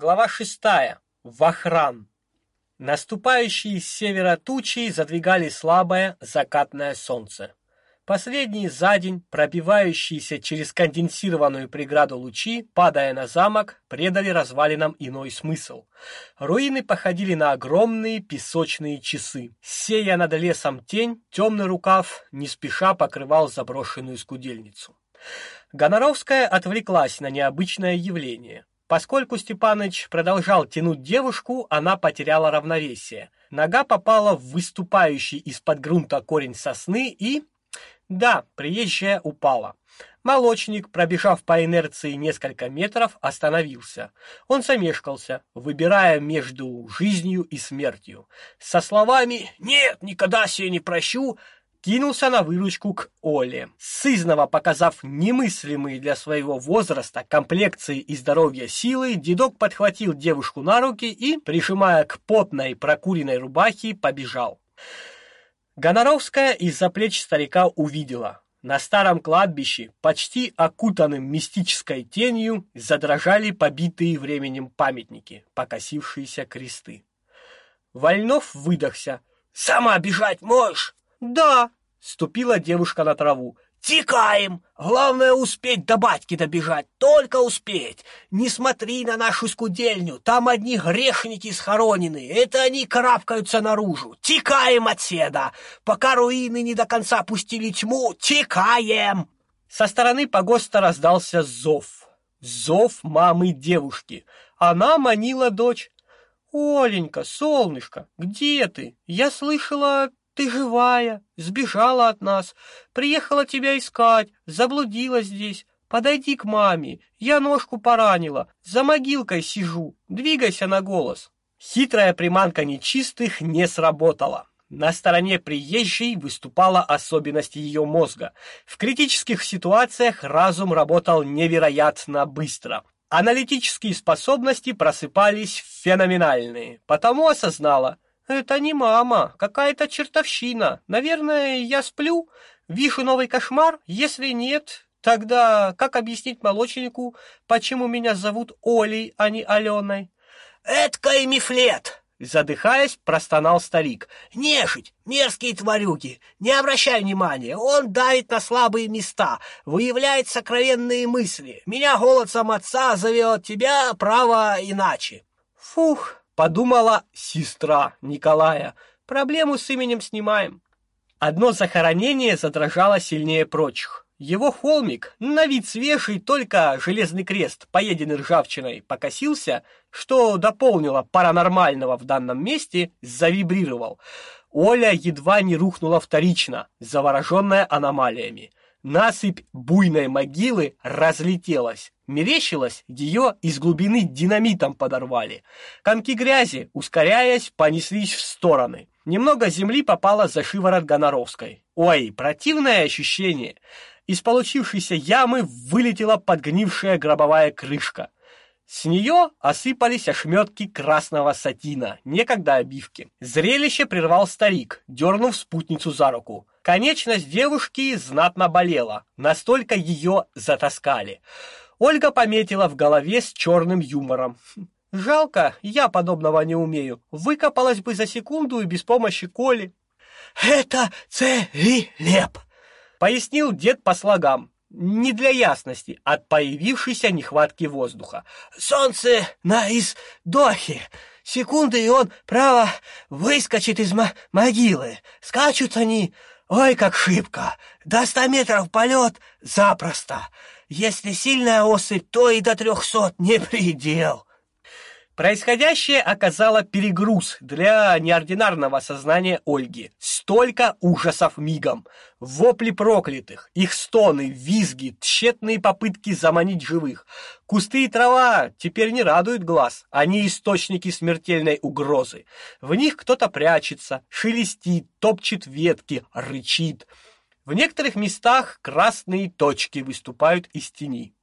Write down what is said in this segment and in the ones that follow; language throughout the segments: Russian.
Глава шестая. Вахран. Наступающие с севера тучи задвигали слабое закатное солнце. Последние за день пробивающиеся через конденсированную преграду лучи, падая на замок, предали развалинам иной смысл. Руины походили на огромные песочные часы. Сея над лесом тень, темный рукав не спеша покрывал заброшенную скудельницу. Гоноровская отвлеклась на необычное явление. Поскольку Степаныч продолжал тянуть девушку, она потеряла равновесие. Нога попала в выступающий из-под грунта корень сосны и... Да, приезжая упала. Молочник, пробежав по инерции несколько метров, остановился. Он замешкался, выбирая между жизнью и смертью. Со словами «Нет, никогда себе не прощу!» Кинулся на выручку к Оле. Сызново показав немыслимые для своего возраста комплекции и здоровья силы, дедок подхватил девушку на руки и, прижимая к потной прокуренной рубахе, побежал. Гоноровская из-за плеч старика увидела. На старом кладбище, почти окутанным мистической тенью, задрожали побитые временем памятники, покосившиеся кресты. Вольнов выдохся. «Сама бежать можешь?» «Да», — ступила девушка на траву. «Текаем! Главное успеть до батьки добежать, только успеть! Не смотри на нашу скудельню, там одни грешники схоронены, это они карабкаются наружу! Текаем отседа! Пока руины не до конца пустили тьму, текаем!» Со стороны погоста раздался зов. Зов мамы девушки. Она манила дочь. «Оленька, солнышко, где ты? Я слышала, ты живая, сбежала от нас, приехала тебя искать, заблудилась здесь. Подойди к маме, я ножку поранила, за могилкой сижу, двигайся на голос. Хитрая приманка нечистых не сработала. На стороне приезжей выступала особенность ее мозга. В критических ситуациях разум работал невероятно быстро. Аналитические способности просыпались феноменальные, потому осознала – это не мама, какая-то чертовщина. Наверное, я сплю, вижу новый кошмар. Если нет, тогда как объяснить молочнику, почему меня зовут Олей, а не Аленой? Эткой мифлет, задыхаясь, простонал старик. Нежить, мерзкие тварюги. Не обращай внимания, он давит на слабые места, выявляет сокровенные мысли. Меня голосом отца зовет, тебя право иначе. Фух, Подумала сестра Николая. Проблему с именем снимаем. Одно захоронение задрожало сильнее прочих. Его холмик, на вид свежий, только железный крест, поеденный ржавчиной, покосился, что дополнило паранормального в данном месте, завибрировал. Оля едва не рухнула вторично, завороженная аномалиями. Насыпь буйной могилы разлетелась. Мерещилось, ее из глубины динамитом подорвали. Комки грязи, ускоряясь, понеслись в стороны. Немного земли попало за шиворот Гоноровской. Ой, противное ощущение. Из получившейся ямы вылетела подгнившая гробовая крышка. С нее осыпались ошметки красного сатина, некогда обивки. Зрелище прервал старик, дернув спутницу за руку. Конечность девушки знатно болела, настолько ее затаскали. Ольга пометила в голове с черным юмором. Жалко, я подобного не умею. Выкопалась бы за секунду и без помощи Коли. Это целилеп, пояснил дед по слогам не для ясности, от появившейся нехватки воздуха. Солнце на издохе. Секунды, и он, право, выскочит из могилы. Скачут они, ой, как шибко. До ста метров полет запросто. Если сильная особь, то и до трехсот не предел. Происходящее оказало перегруз для неординарного сознания Ольги. Столько ужасов мигом. Вопли проклятых, их стоны, визги, тщетные попытки заманить живых. Кусты и трава теперь не радуют глаз. Они источники смертельной угрозы. В них кто-то прячется, шелестит, топчет ветки, рычит. В некоторых местах красные точки выступают из тени.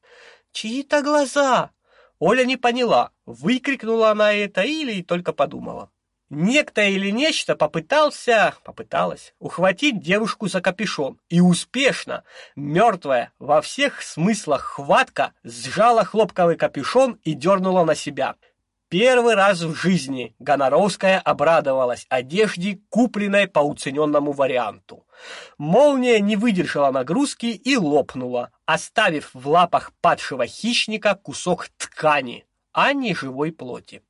«Чьи-то глаза!» Оля не поняла, выкрикнула она это или только подумала. Некто или нечто попытался, попыталась ухватить девушку за капюшон, и успешно, мертвая во всех смыслах хватка, сжала хлопковый капюшон и дернула на себя. Первый раз в жизни Гоноровская обрадовалась одежде, купленной по уцененному варианту. Молния не выдержала нагрузки и лопнула, оставив в лапах падшего хищника кусок ткани, а не живой плоти.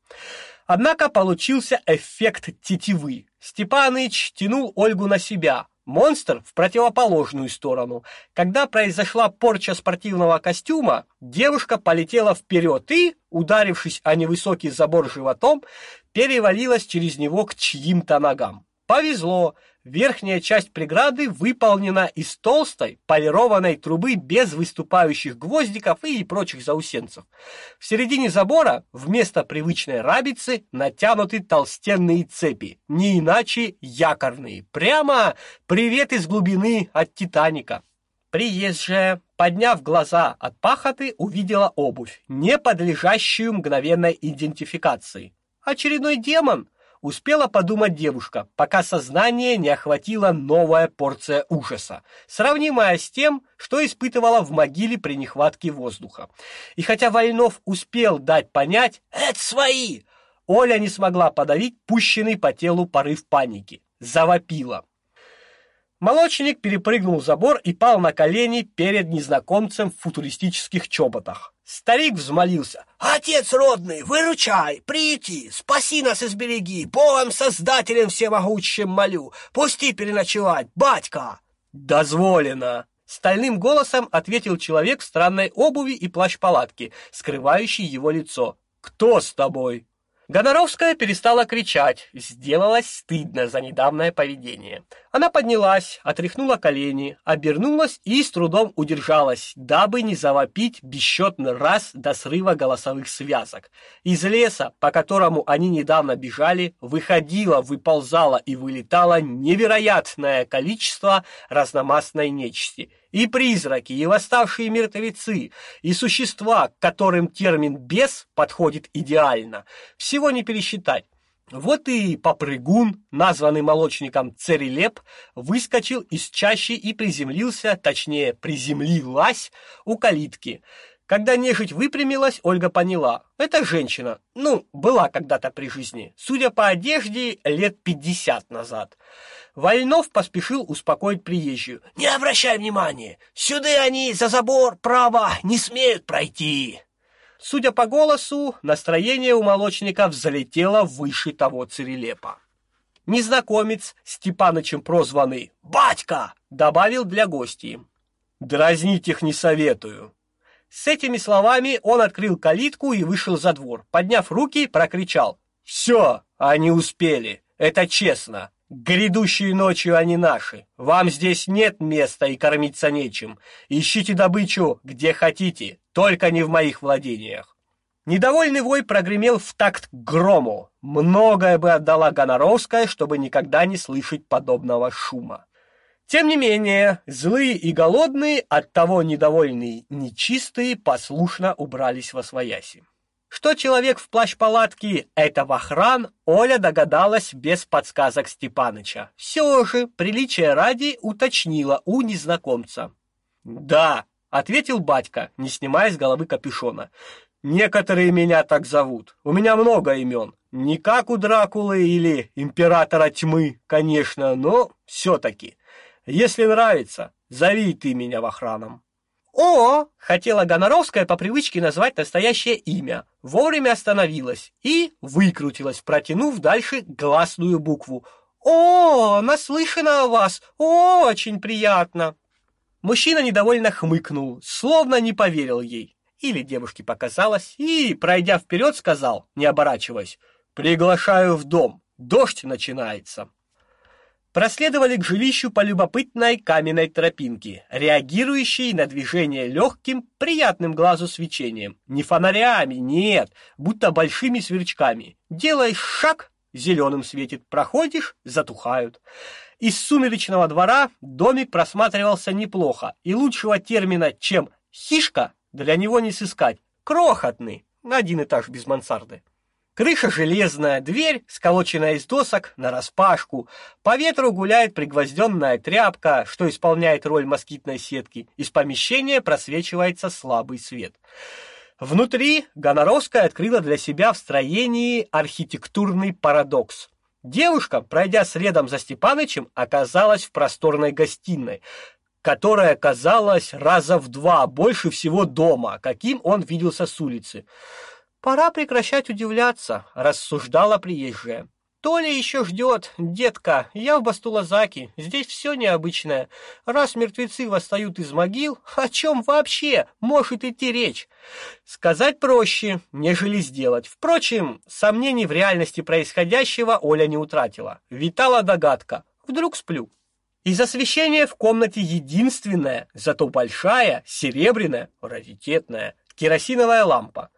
Однако получился эффект тетивы. Степаныч тянул Ольгу на себя, монстр в противоположную сторону. Когда произошла порча спортивного костюма, девушка полетела вперед и, ударившись о невысокий забор животом, перевалилась через него к чьим-то ногам. Повезло, верхняя часть преграды выполнена из толстой полированной трубы без выступающих гвоздиков и прочих заусенцев. В середине забора вместо привычной рабицы натянуты толстенные цепи, не иначе якорные. Прямо привет из глубины от Титаника. Приезжая, подняв глаза от пахоты, увидела обувь, не подлежащую мгновенной идентификации. Очередной демон — успела подумать девушка, пока сознание не охватила новая порция ужаса, сравнимая с тем, что испытывала в могиле при нехватке воздуха. И хотя Вольнов успел дать понять «Это свои!», Оля не смогла подавить пущенный по телу порыв паники. Завопила. Молочник перепрыгнул забор и пал на колени перед незнакомцем в футуристических чоботах. Старик взмолился. «Отец родный, выручай, приюти, спаси нас и сбереги, Богом Создателем всемогущим молю, пусти переночевать, батька!» «Дозволено!» Стальным голосом ответил человек в странной обуви и плащ-палатке, скрывающий его лицо. «Кто с тобой?» Гоноровская перестала кричать, сделалось стыдно за недавнее поведение. Она поднялась, отряхнула колени, обернулась и с трудом удержалась, дабы не завопить бесчетный раз до срыва голосовых связок. Из леса, по которому они недавно бежали, выходило, выползало и вылетало невероятное количество разномастной нечисти – и призраки, и восставшие мертвецы, и существа, к которым термин «бес» подходит идеально, всего не пересчитать. Вот и попрыгун, названный молочником Церелеп, выскочил из чащи и приземлился, точнее, приземлилась у калитки. Когда нежить выпрямилась, Ольга поняла. Это женщина. Ну, была когда-то при жизни. Судя по одежде, лет пятьдесят назад. Вольнов поспешил успокоить приезжую. «Не обращай внимания! Сюда они за забор, право, не смеют пройти!» Судя по голосу, настроение у молочника взлетело выше того цирелепа. Незнакомец, Степанычем прозванный «Батька», добавил для гостей. «Дразнить их не советую». С этими словами он открыл калитку и вышел за двор. Подняв руки, прокричал «Все, они успели, это честно, Грядущие ночью они наши. Вам здесь нет места и кормиться нечем. Ищите добычу где хотите, только не в моих владениях. Недовольный вой прогремел в такт грому. Многое бы отдала Гоноровская, чтобы никогда не слышать подобного шума. Тем не менее, злые и голодные, оттого недовольные нечистые, послушно убрались во свояси. Что человек в плащ-палатке — это Вахран, Оля догадалась без подсказок Степаныча. Все же, приличие ради, уточнила у незнакомца. «Да», — ответил батька, не снимая с головы капюшона. «Некоторые меня так зовут. У меня много имен. Не как у Дракулы или Императора Тьмы, конечно, но все-таки. Если нравится, зови ты меня Вахраном». «О!» — хотела Гоноровская по привычке назвать настоящее имя, вовремя остановилась и выкрутилась, протянув дальше гласную букву. «О, наслышана о вас! Очень приятно!» Мужчина недовольно хмыкнул, словно не поверил ей. Или девушке показалось, и, пройдя вперед, сказал, не оборачиваясь, «Приглашаю в дом, дождь начинается» проследовали к жилищу по любопытной каменной тропинке, реагирующей на движение легким, приятным глазу свечением. Не фонарями, нет, будто большими сверчками. Делаешь шаг, зеленым светит, проходишь, затухают. Из сумеречного двора домик просматривался неплохо, и лучшего термина, чем «хишка», для него не сыскать. Крохотный, на один этаж без мансарды. Крыша железная, дверь, сколоченная из досок, нараспашку. По ветру гуляет пригвозденная тряпка, что исполняет роль москитной сетки. Из помещения просвечивается слабый свет. Внутри Гоноровская открыла для себя в строении архитектурный парадокс. Девушка, пройдя следом за Степанычем, оказалась в просторной гостиной, которая казалась раза в два больше всего дома, каким он виделся с улицы. Пора прекращать удивляться, рассуждала приезжая. Толя еще ждет, детка. Я в Бастулазаке. Здесь все необычное. Раз мертвецы восстают из могил, о чем вообще может идти речь? Сказать проще, нежели сделать. Впрочем, сомнений в реальности происходящего Оля не утратила. Витала догадка: вдруг сплю. Из освещения в комнате единственная, зато большая, серебряная, раритетная керосиновая лампа.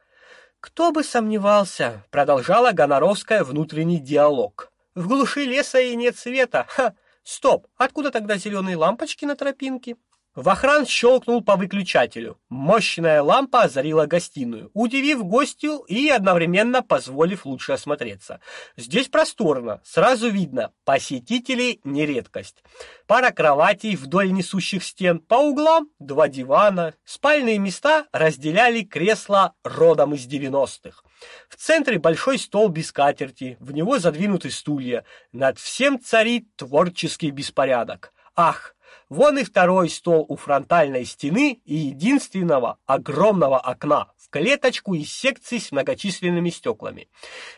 Кто бы сомневался, продолжала Гоноровская внутренний диалог. В глуши леса и нет света. Ха, стоп, откуда тогда зеленые лампочки на тропинке? Вахран щелкнул по выключателю. Мощная лампа озарила гостиную, удивив гостю и одновременно позволив лучше осмотреться. Здесь просторно, сразу видно, посетителей не редкость. Пара кроватей вдоль несущих стен, по углам два дивана, спальные места разделяли кресла родом из 90-х. В центре большой стол без скатерти, в него задвинуты стулья. Над всем царит творческий беспорядок. Ах, Вон и второй стол у фронтальной стены и единственного огромного окна в клеточку из секций с многочисленными стеклами.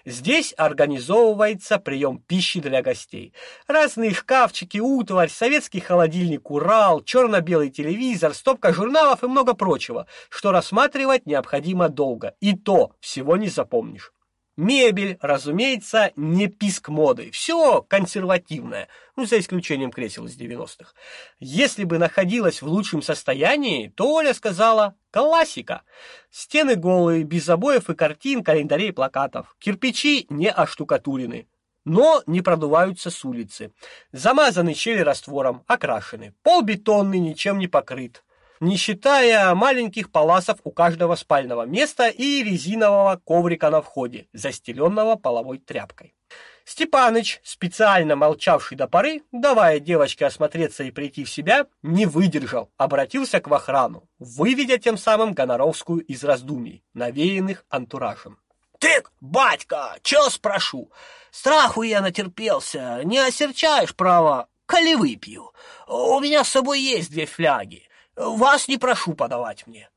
Здесь организовывается прием пищи для гостей. Разные шкафчики, утварь, советский холодильник Урал, черно-белый телевизор, стопка журналов и много прочего, что рассматривать необходимо долго. И то всего не запомнишь. Мебель, разумеется, не писк моды. Все консервативное, ну, за исключением кресел из 90-х. Если бы находилась в лучшем состоянии, то Оля сказала «классика». Стены голые, без обоев и картин, календарей, плакатов. Кирпичи не оштукатурены, но не продуваются с улицы. Замазаны щели раствором, окрашены. Пол бетонный, ничем не покрыт не считая маленьких паласов у каждого спального места и резинового коврика на входе, застеленного половой тряпкой. Степаныч, специально молчавший до поры, давая девочке осмотреться и прийти в себя, не выдержал, обратился к охрану, выведя тем самым Гоноровскую из раздумий, навеянных антуражем. «Ты, батька, чё спрошу? Страху я натерпелся, не осерчаешь, право, коли выпью. У меня с собой есть две фляги. Вас не прошу подавать мне.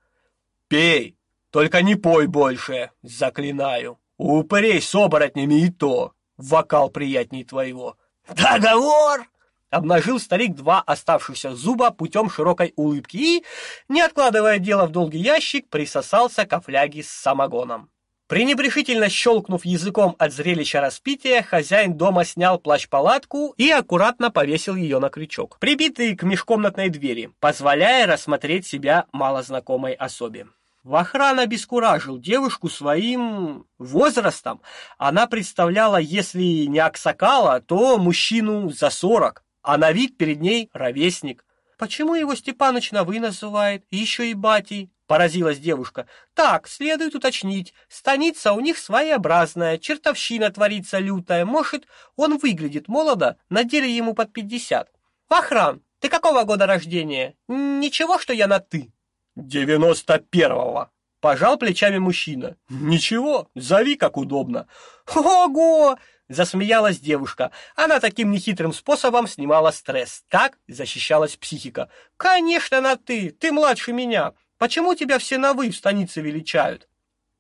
Пей, только не пой больше, заклинаю. Упырей с оборотнями и то. Вокал приятней твоего. Договор! Обнажил старик два оставшихся зуба путем широкой улыбки и, не откладывая дело в долгий ящик, присосался к фляге с самогоном. Пренебрежительно щелкнув языком от зрелища распития, хозяин дома снял плащ-палатку и аккуратно повесил ее на крючок, прибитый к межкомнатной двери, позволяя рассмотреть себя малознакомой особе. Вахран обескуражил девушку своим возрастом. Она представляла, если не аксакала, то мужчину за сорок, а на вид перед ней ровесник. Почему его Степаныч на «вы» называет, еще и батей? Поразилась девушка. Так, следует уточнить. Станица у них своеобразная, чертовщина творится лютая. Может, он выглядит молодо, на деле ему под пятьдесят. Вахрам, ты какого года рождения? Ничего, что я на «ты». «Девяносто первого», — пожал плечами мужчина. «Ничего, зови как удобно». «Ого!» — засмеялась девушка. Она таким нехитрым способом снимала стресс. Так защищалась психика. «Конечно, на «ты», ты младше меня. Почему тебя все на «вы» в станице величают?»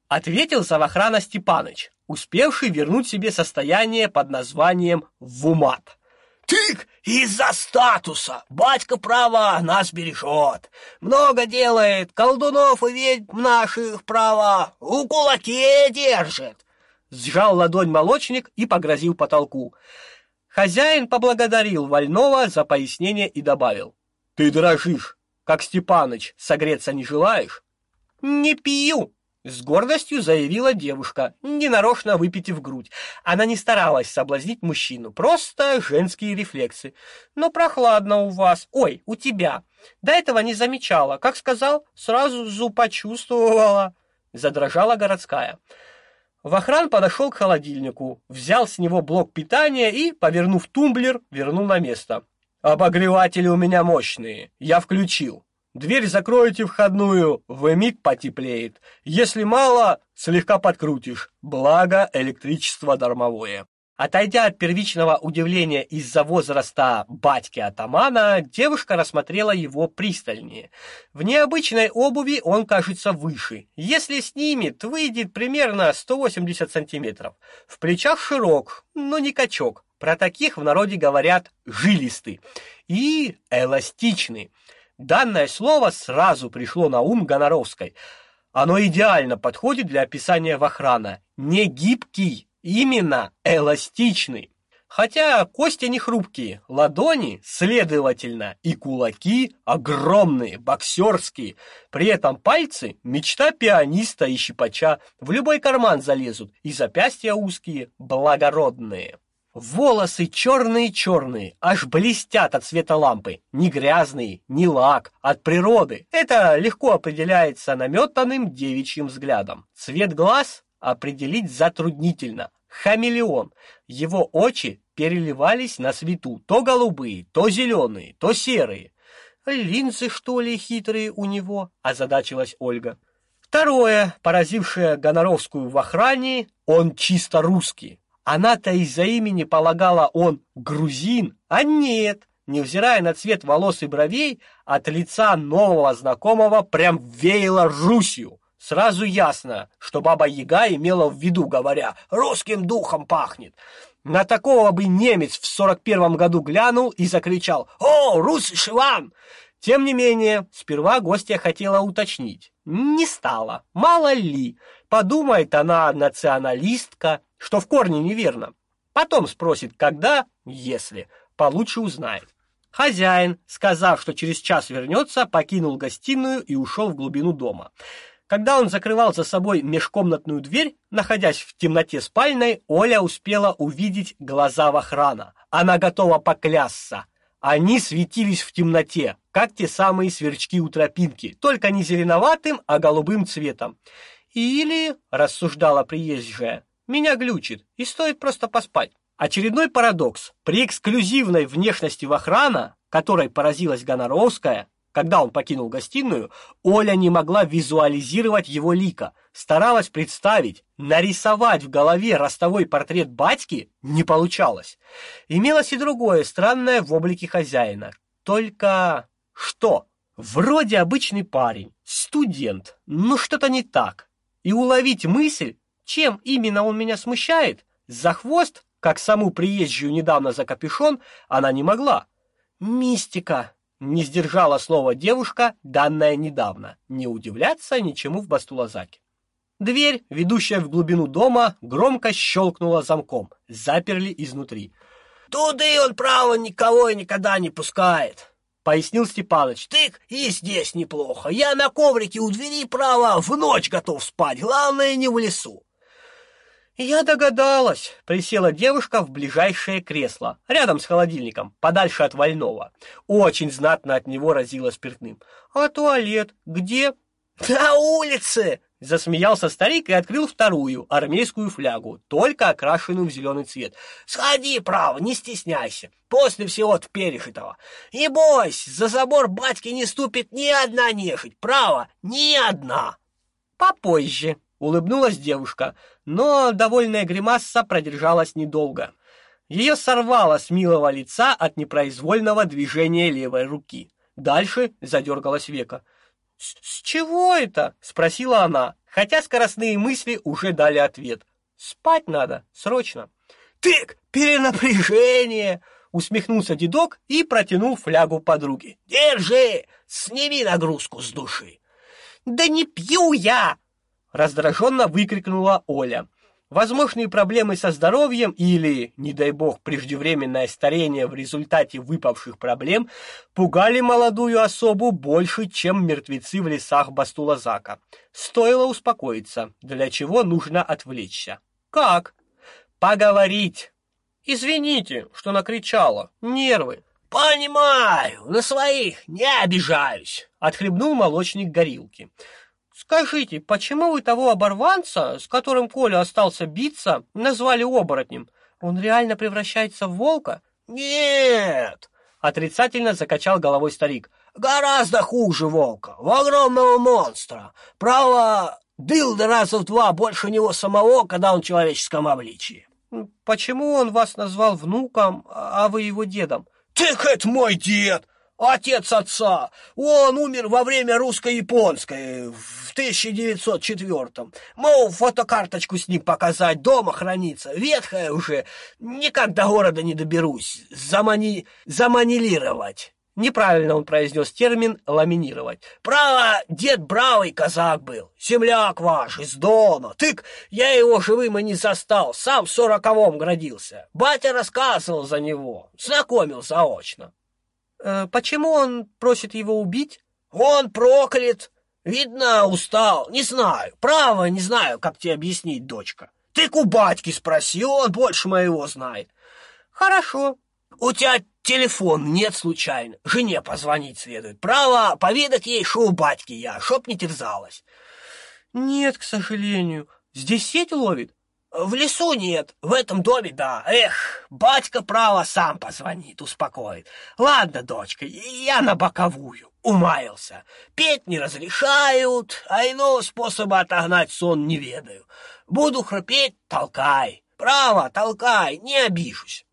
Ответил Завохрана Степаныч, успевший вернуть себе состояние под названием «вумат». Тык из-за статуса. Батька права нас бережет. Много делает, колдунов и ведьм наших права у кулаке держит. Сжал ладонь молочник и погрозил потолку. Хозяин поблагодарил Вольного за пояснение и добавил. Ты дрожишь как Степаныч, согреться не желаешь? Не пью, с гордостью заявила девушка, ненарочно выпитив грудь. Она не старалась соблазнить мужчину, просто женские рефлексы. Но прохладно у вас. Ой, у тебя. До этого не замечала. Как сказал, сразу зуб почувствовала. Задрожала городская. Вахран подошел к холодильнику, взял с него блок питания и, повернув тумблер, вернул на место. Обогреватели у меня мощные. Я включил. Дверь закроете входную, вмиг потеплеет. Если мало, слегка подкрутишь. Благо, электричество дармовое. Отойдя от первичного удивления из-за возраста батьки-атамана, девушка рассмотрела его пристальнее. В необычной обуви он кажется выше. Если снимет, выйдет примерно 180 сантиметров. В плечах широк, но не качок. Про таких в народе говорят «жилистый» и «эластичный». Данное слово сразу пришло на ум Гоноровской. Оно идеально подходит для описания Вахрана. Не гибкий, именно эластичный. Хотя кости не хрупкие, ладони, следовательно, и кулаки огромные, боксерские. При этом пальцы мечта пианиста и щипача в любой карман залезут, и запястья узкие, благородные. Волосы черные-черные, аж блестят от света лампы. Не грязные, не лак, от природы. Это легко определяется наметанным девичьим взглядом. Цвет глаз определить затруднительно. Хамелеон. Его очи переливались на свету, то голубые, то зеленые, то серые. Линзы, что ли, хитрые у него, озадачилась Ольга. Второе, поразившее Гоноровскую в охране, он чисто русский. Она-то из-за имени полагала он грузин, а нет. Невзирая на цвет волос и бровей, от лица нового знакомого прям веяло Русью. Сразу ясно, что баба Яга имела в виду, говоря «русским духом пахнет». На такого бы немец в сорок первом году глянул и закричал «О, русский Иван!» Тем не менее, сперва гостья хотела уточнить. Не стала, мало ли. Подумает она националистка, что в корне неверно. Потом спросит, когда, если, получше узнает. Хозяин, сказав, что через час вернется, покинул гостиную и ушел в глубину дома. Когда он закрывал за собой межкомнатную дверь, находясь в темноте спальной, Оля успела увидеть глаза Вахрана. Она готова поклясться. Они светились в темноте, как те самые сверчки у тропинки, только не зеленоватым, а голубым цветом. Или, рассуждала приезжая, меня глючит, и стоит просто поспать. Очередной парадокс. При эксклюзивной внешности Вахрана, которой поразилась Гоноровская, когда он покинул гостиную, Оля не могла визуализировать его лика, старалась представить, нарисовать в голове ростовой портрет батьки не получалось. Имелось и другое странное в облике хозяина. Только что? Вроде обычный парень, студент, но что-то не так и уловить мысль, чем именно он меня смущает, за хвост, как саму приезжую недавно за капюшон, она не могла. Мистика. Не сдержала слова девушка, данное недавно. Не удивляться ничему в Бастулазаке. Дверь, ведущая в глубину дома, громко щелкнула замком. Заперли изнутри. Туды он, право, никого и никогда не пускает пояснил Степаныч. Тык и здесь неплохо. Я на коврике у двери право в ночь готов спать. Главное, не в лесу. Я догадалась. Присела девушка в ближайшее кресло, рядом с холодильником, подальше от Вольного. Очень знатно от него разило спиртным. А туалет где? На улице, Засмеялся старик и открыл вторую армейскую флягу, только окрашенную в зеленый цвет. Сходи, право, не стесняйся. После всего пережитого. И бойся, за забор батьки не ступит ни одна нежить. Право, ни одна. Попозже, улыбнулась девушка, но довольная гримаса продержалась недолго. Ее сорвало с милого лица от непроизвольного движения левой руки. Дальше задергалось веко. «С чего это?» — спросила она, хотя скоростные мысли уже дали ответ. «Спать надо, срочно». «Тык, перенапряжение!» — усмехнулся дедок и протянул флягу подруге. «Держи, сними нагрузку с души». «Да не пью я!» — раздраженно выкрикнула Оля. Возможные проблемы со здоровьем или, не дай бог, преждевременное старение в результате выпавших проблем пугали молодую особу больше, чем мертвецы в лесах Бастулазака. Стоило успокоиться, для чего нужно отвлечься. Как? Поговорить. Извините, что накричала. Нервы. Понимаю, на своих не обижаюсь, отхлебнул молочник горилки. Скажите, почему вы того оборванца, с которым Коля остался биться, назвали оборотнем? Он реально превращается в волка? Нет, отрицательно закачал головой старик. Гораздо хуже волка, в огромного монстра. Право, дылда раза в два больше него самого, когда он в человеческом обличии. Почему он вас назвал внуком, а вы его дедом? Так это мой дед, отец отца. Он умер во время русско-японской в 1904-м. Мол, фотокарточку с ним показать, дома хранится. Ветхая уже, никак до города не доберусь. Замани... Заманилировать. Неправильно он произнес термин «ламинировать». «Право, дед бравый казак был, земляк ваш, из Дона. Тык, я его живым и не застал, сам в сороковом градился. Батя рассказывал за него, знакомил заочно». Э, «Почему он просит его убить?» «Он проклят. Видно, устал. Не знаю, право, не знаю, как тебе объяснить, дочка. Ты у батьки спроси, он больше моего знает». «Хорошо. У тебя телефон нет случайно. Жене позвонить следует. Право, поведать ей, что у батьки я, чтоб не терзалась. Нет, к сожалению. Здесь сеть ловит? В лесу нет, в этом доме да. Эх, батька право сам позвонит, успокоит. Ладно, дочка, я на боковую. Умаялся. Петь не разрешают, а иного способа отогнать сон не ведаю. Буду храпеть, толкай. Право, толкай, не обижусь.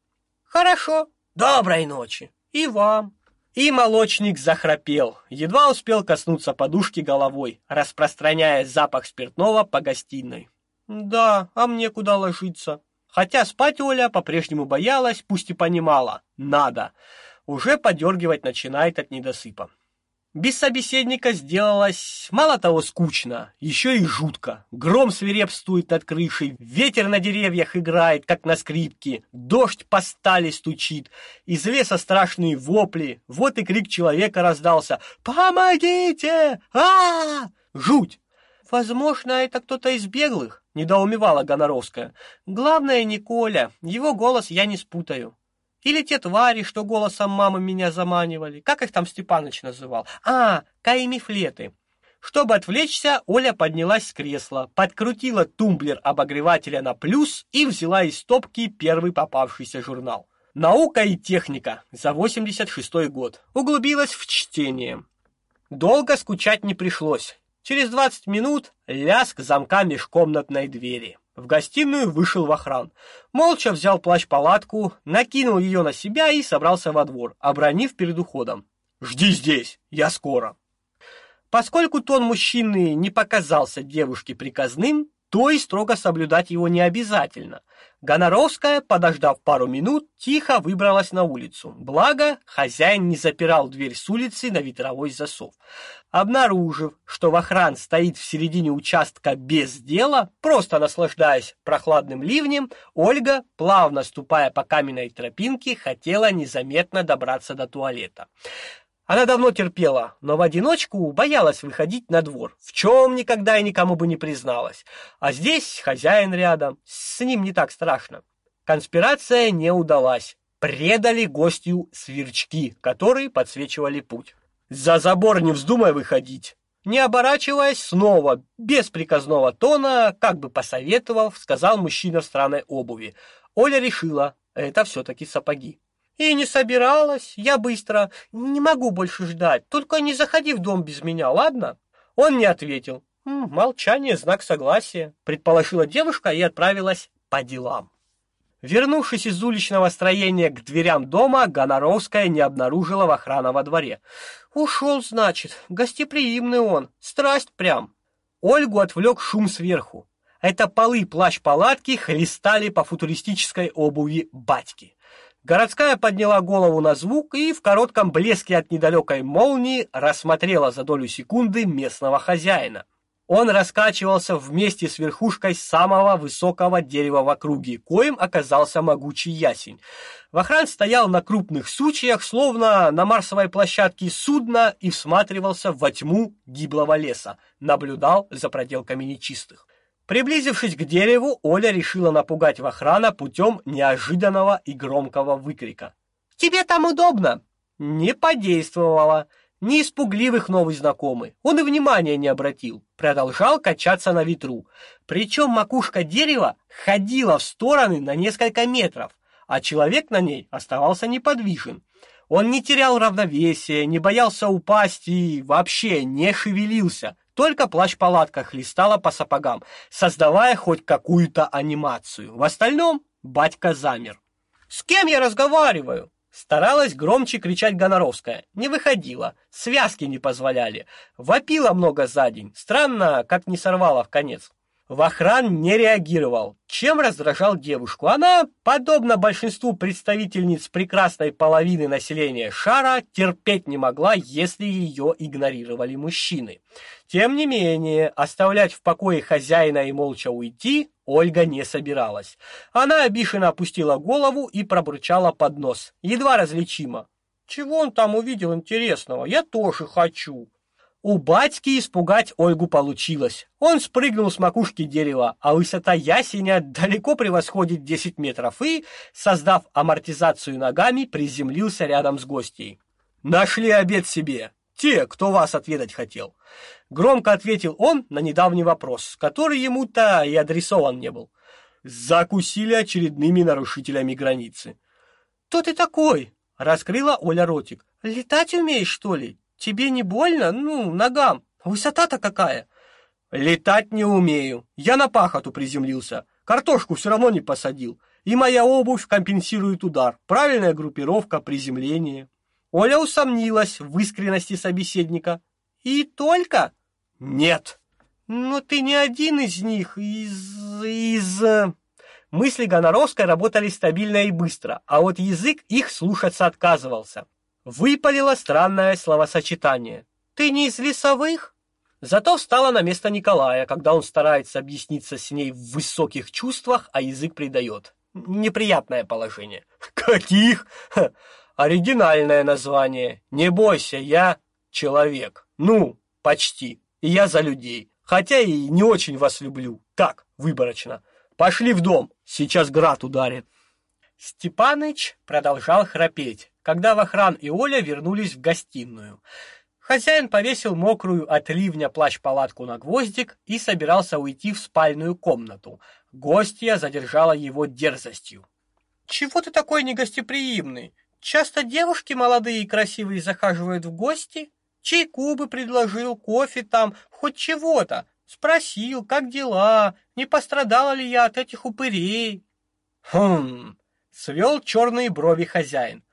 Хорошо, Доброй ночи. И вам. И молочник захрапел, едва успел коснуться подушки головой, распространяя запах спиртного по гостиной. Да, а мне куда ложиться? Хотя спать Оля по-прежнему боялась, пусть и понимала. Надо. Уже подергивать начинает от недосыпа. Без собеседника сделалось мало того скучно, еще и жутко. Гром свирепствует над крышей, ветер на деревьях играет, как на скрипке, дождь по стали стучит, из леса страшные вопли, вот и крик человека раздался «Помогите! а, -а, -а Жуть! Возможно, это кто-то из беглых, недоумевала Гоноровская. Главное не Коля, его голос я не спутаю. Или те твари, что голосом мамы меня заманивали. Как их там Степаныч называл? А, каимифлеты. Чтобы отвлечься, Оля поднялась с кресла, подкрутила тумблер обогревателя на плюс и взяла из стопки первый попавшийся журнал. Наука и техника за 86 год. Углубилась в чтение. Долго скучать не пришлось. Через 20 минут лязг замка межкомнатной двери. В гостиную вышел Вахран. Молча взял плащ-палатку, накинул ее на себя и собрался во двор, обронив перед уходом. «Жди здесь, я скоро». Поскольку тон мужчины не показался девушке приказным, то и строго соблюдать его не обязательно. Гоноровская, подождав пару минут, тихо выбралась на улицу. Благо, хозяин не запирал дверь с улицы на ветровой засов. Обнаружив, что Вахран стоит в середине участка без дела, просто наслаждаясь прохладным ливнем, Ольга, плавно ступая по каменной тропинке, хотела незаметно добраться до туалета. Она давно терпела, но в одиночку боялась выходить на двор, в чем никогда и никому бы не призналась. А здесь хозяин рядом, с ним не так страшно. Конспирация не удалась. Предали гостю сверчки, которые подсвечивали путь. За забор не вздумай выходить. Не оборачиваясь, снова, без приказного тона, как бы посоветовав, сказал мужчина в странной обуви. Оля решила, это все-таки сапоги. И не собиралась, я быстро. Не могу больше ждать. Только не заходи в дом без меня, ладно? Он не ответил. Молчание знак согласия, предположила девушка и отправилась по делам. Вернувшись из уличного строения к дверям дома, Гоноровская не обнаружила в охрана во дворе. Ушел, значит, гостеприимный он, страсть прям. Ольгу отвлек шум сверху. Это полы плащ-палатки хлестали по футуристической обуви батьки. Городская подняла голову на звук и в коротком блеске от недалекой молнии рассмотрела за долю секунды местного хозяина. Он раскачивался вместе с верхушкой самого высокого дерева в округе, коим оказался могучий ясень. Вахран стоял на крупных сучьях, словно на марсовой площадке судна, и всматривался во тьму гиблого леса, наблюдал за проделками нечистых. Приблизившись к дереву, Оля решила напугать Вахрана путем неожиданного и громкого выкрика. «Тебе там удобно!» Не подействовало. Ни испугливых новый знакомый. Он и внимания не обратил. Продолжал качаться на ветру. Причем макушка дерева ходила в стороны на несколько метров, а человек на ней оставался неподвижен. Он не терял равновесия, не боялся упасть и вообще не шевелился. Только плащ-палатка хлестала по сапогам, создавая хоть какую-то анимацию. В остальном батька замер. «С кем я разговариваю?» Старалась громче кричать Гоноровская. Не выходила, связки не позволяли. Вопила много за день. Странно, как не сорвала в конец. Вахран не реагировал, чем раздражал девушку. Она, подобно большинству представительниц прекрасной половины населения шара, терпеть не могла, если ее игнорировали мужчины. Тем не менее, оставлять в покое хозяина и молча уйти Ольга не собиралась. Она обиженно опустила голову и пробурчала под нос, едва различимо. «Чего он там увидел интересного? Я тоже хочу!» У батьки испугать Ольгу получилось. Он спрыгнул с макушки дерева, а высота ясеня далеко превосходит 10 метров и, создав амортизацию ногами, приземлился рядом с гостьей. «Нашли обед себе! Те, кто вас отведать хотел!» Громко ответил он на недавний вопрос, который ему-то и адресован не был. Закусили очередными нарушителями границы. «Кто ты такой?» — раскрыла Оля ротик. «Летать умеешь, что ли? Тебе не больно? Ну, ногам. Высота-то какая? Летать не умею. Я на пахоту приземлился. Картошку все равно не посадил. И моя обувь компенсирует удар. Правильная группировка приземления. Оля усомнилась в искренности собеседника. И только? Нет. Но ты не один из них, из... из... Э, мысли Гоноровской работали стабильно и быстро, а вот язык их слушаться отказывался. Выпалило странное словосочетание. «Ты не из лесовых?» Зато встала на место Николая, когда он старается объясниться с ней в высоких чувствах, а язык придает. Неприятное положение. «Каких?» «Оригинальное название. Не бойся, я человек. Ну, почти. И я за людей. Хотя и не очень вас люблю. Так, выборочно. Пошли в дом, сейчас град ударит». Степаныч продолжал храпеть когда Вахран и Оля вернулись в гостиную. Хозяин повесил мокрую от ливня плащ-палатку на гвоздик и собирался уйти в спальную комнату. Гостья задержала его дерзостью. «Чего ты такой негостеприимный? Часто девушки молодые и красивые захаживают в гости? Чайку бы предложил, кофе там, хоть чего-то. Спросил, как дела, не пострадала ли я от этих упырей?» «Хм...» — свел черные брови хозяин.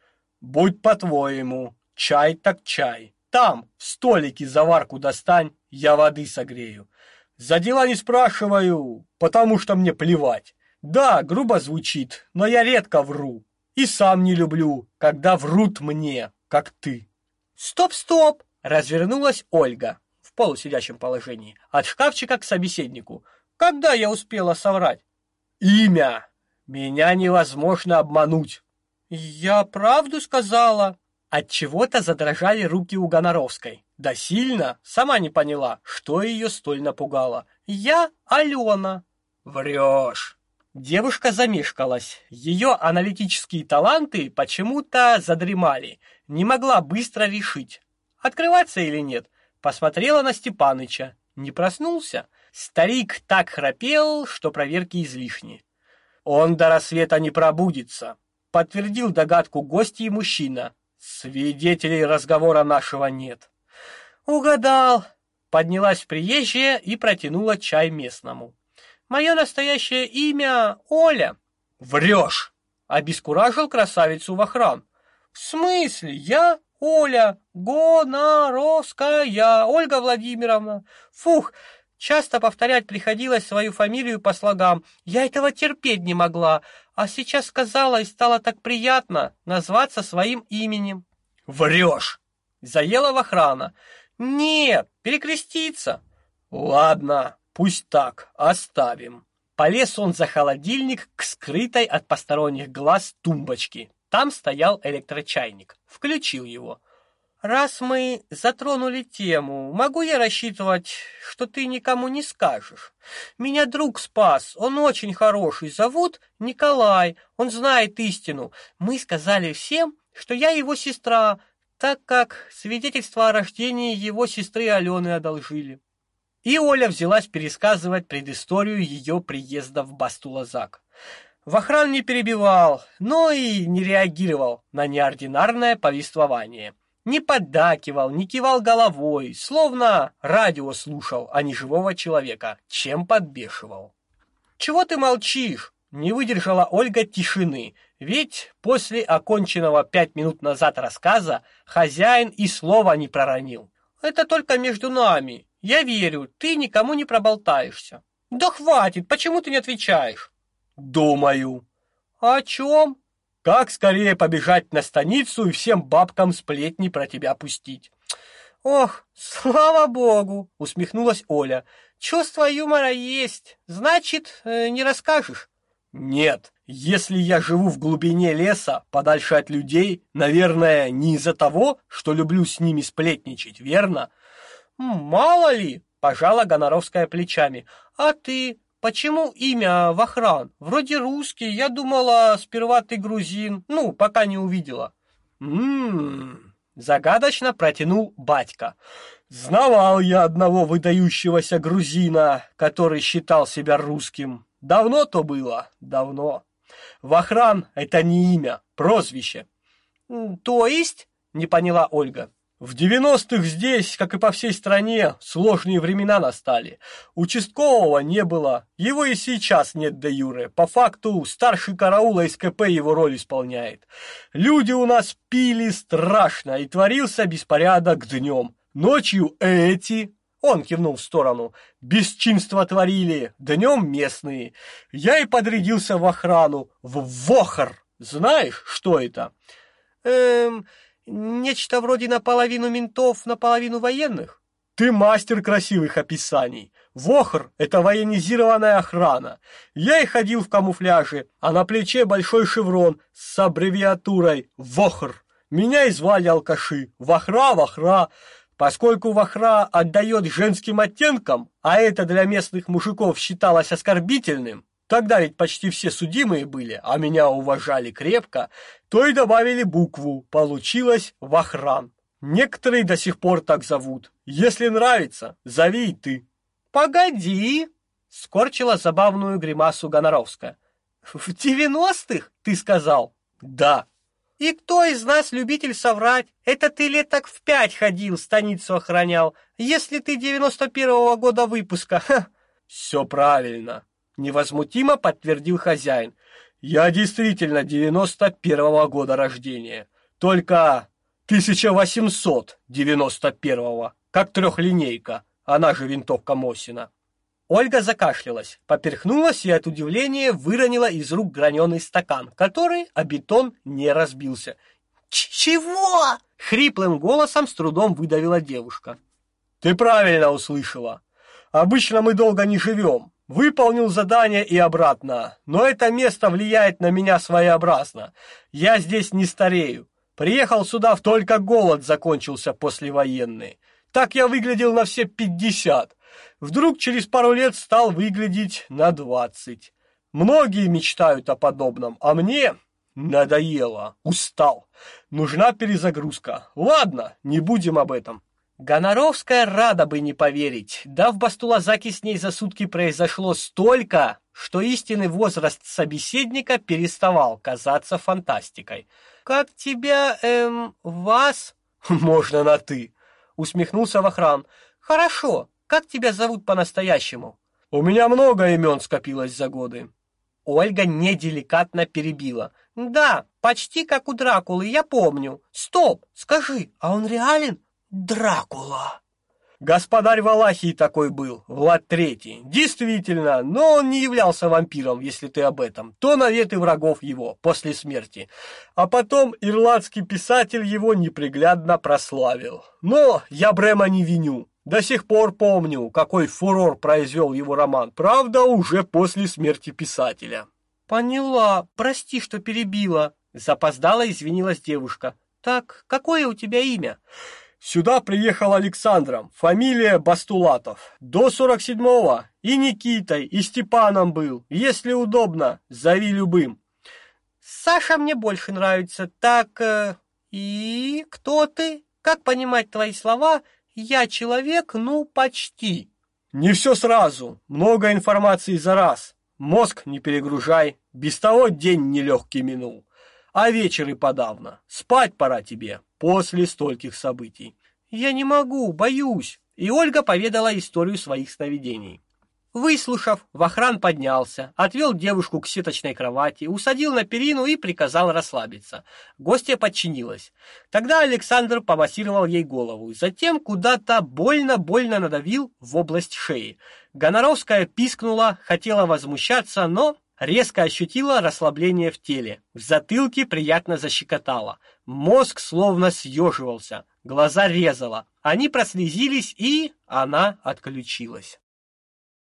Будь по-твоему, чай так чай. Там, в столике заварку достань, я воды согрею. За дела не спрашиваю, потому что мне плевать. Да, грубо звучит, но я редко вру. И сам не люблю, когда врут мне, как ты. Стоп, стоп, развернулась Ольга в полусидячем положении от шкафчика к собеседнику. Когда я успела соврать? Имя. Меня невозможно обмануть. «Я правду сказала!» От чего-то задрожали руки у Гоноровской. Да сильно, сама не поняла, что ее столь напугало. «Я Алена!» «Врешь!» Девушка замешкалась. Ее аналитические таланты почему-то задремали. Не могла быстро решить, открываться или нет. Посмотрела на Степаныча. Не проснулся. Старик так храпел, что проверки излишни. Он до рассвета не пробудится подтвердил догадку гостя и мужчина. Свидетелей разговора нашего нет. Угадал. Поднялась приезжая и протянула чай местному. Мое настоящее имя Оля. Врешь! Обескуражил красавицу в охран. В смысле? Я Оля Гонаровская Ольга Владимировна. Фух, Часто повторять приходилось свою фамилию по слогам. Я этого терпеть не могла, а сейчас сказала и стало так приятно назваться своим именем. Врешь! Заела в охрана. Нет, перекреститься. Ладно, пусть так, оставим. Полез он за холодильник к скрытой от посторонних глаз тумбочке. Там стоял электрочайник. Включил его. Раз мы затронули тему, могу я рассчитывать, что ты никому не скажешь? Меня друг спас, он очень хороший, зовут Николай, он знает истину. Мы сказали всем, что я его сестра, так как свидетельство о рождении его сестры Алены одолжили. И Оля взялась пересказывать предысторию ее приезда в Бастулазак. Вахран не перебивал, но и не реагировал на неординарное повествование. Не поддакивал, не кивал головой, словно радио слушал, а не живого человека, чем подбешивал. «Чего ты молчишь?» — не выдержала Ольга тишины, ведь после оконченного пять минут назад рассказа хозяин и слова не проронил. «Это только между нами. Я верю, ты никому не проболтаешься». «Да хватит, почему ты не отвечаешь?» «Думаю». «О чем?» «Как скорее побежать на станицу и всем бабкам сплетни про тебя пустить». «Ох, слава богу!» — усмехнулась Оля. «Чувство юмора есть. Значит, э, не расскажешь?» «Нет, если я живу в глубине леса, подальше от людей, наверное, не из-за того, что люблю с ними сплетничать, верно?» «Мало ли!» — пожала Гоноровская плечами. «А ты? Почему имя Вахран? Вроде русский, я думала, сперва ты грузин, ну, пока не увидела». «М-м-м!» загадочно протянул батька. «Знавал я одного выдающегося грузина, который считал себя русским. Давно то было, давно. Вахран — это не имя, прозвище». «То есть?» — не поняла Ольга. В девяностых здесь, как и по всей стране, сложные времена настали. Участкового не было, его и сейчас нет до юре. По факту старший караула СКП его роль исполняет. Люди у нас пили страшно, и творился беспорядок днем. Ночью эти, он кивнул в сторону, бесчинство творили, днем местные. Я и подрядился в охрану, в ВОХР. Знаешь, что это? Эм... Нечто вроде наполовину ментов, наполовину военных? Ты мастер красивых описаний. Вохр — это военизированная охрана. Я и ходил в камуфляже, а на плече большой шеврон с аббревиатурой «Вохр». Меня и звали алкаши. Вахра, Вахра. Поскольку Вахра отдает женским оттенкам, а это для местных мужиков считалось оскорбительным, Тогда ведь почти все судимые были, а меня уважали крепко, то и добавили букву. Получилось Вахран. Некоторые до сих пор так зовут. Если нравится, зови и ты. Погоди, скорчила забавную гримасу Гоноровская. В девяностых, ты сказал? Да. И кто из нас любитель соврать? Это ты лет так в пять ходил, станицу охранял. Если ты девяносто первого года выпуска. Ха. Все правильно невозмутимо подтвердил хозяин. Я действительно девяносто первого года рождения. Только 1891-го, как трехлинейка, она же винтовка Мосина. Ольга закашлялась, поперхнулась и от удивления выронила из рук граненый стакан, который о бетон не разбился. «Чего?» — хриплым голосом с трудом выдавила девушка. «Ты правильно услышала. Обычно мы долго не живем. Выполнил задание и обратно, но это место влияет на меня своеобразно. Я здесь не старею. Приехал сюда в только голод закончился послевоенный. Так я выглядел на все пятьдесят. Вдруг через пару лет стал выглядеть на двадцать. Многие мечтают о подобном, а мне надоело, устал. Нужна перезагрузка. Ладно, не будем об этом. Гоноровская рада бы не поверить, да в Бастулазаке с ней за сутки произошло столько, что истинный возраст собеседника переставал казаться фантастикой. «Как тебя, эм, вас?» «Можно на «ты», — усмехнулся Вахран. «Хорошо, как тебя зовут по-настоящему?» «У меня много имен скопилось за годы». Ольга неделикатно перебила. «Да, почти как у Дракулы, я помню. Стоп, скажи, а он реален?» Дракула. Господарь Валахий такой был, Влад Третий. Действительно, но он не являлся вампиром, если ты об этом. То наветы врагов его после смерти. А потом ирландский писатель его неприглядно прославил. Но я Брема не виню. До сих пор помню, какой фурор произвел его роман. Правда, уже после смерти писателя. Поняла. Прости, что перебила. Запоздала извинилась девушка. Так, какое у тебя имя? Сюда приехал Александром, фамилия Бастулатов. До 47-го и Никитой, и Степаном был. Если удобно, зови любым. Саша мне больше нравится. Так, э, и кто ты? Как понимать твои слова? Я человек, ну, почти. Не все сразу, много информации за раз. Мозг не перегружай, без того день нелегкий минул. А вечер и подавно. Спать пора тебе после стольких событий. Я не могу, боюсь. И Ольга поведала историю своих сновидений. Выслушав, Вахран поднялся, отвел девушку к сеточной кровати, усадил на перину и приказал расслабиться. Гостья подчинилась. Тогда Александр помассировал ей голову, затем куда-то больно-больно надавил в область шеи. Гоноровская пискнула, хотела возмущаться, но резко ощутила расслабление в теле. В затылке приятно защекотало. Мозг словно съеживался, глаза резало. Они прослезились, и она отключилась.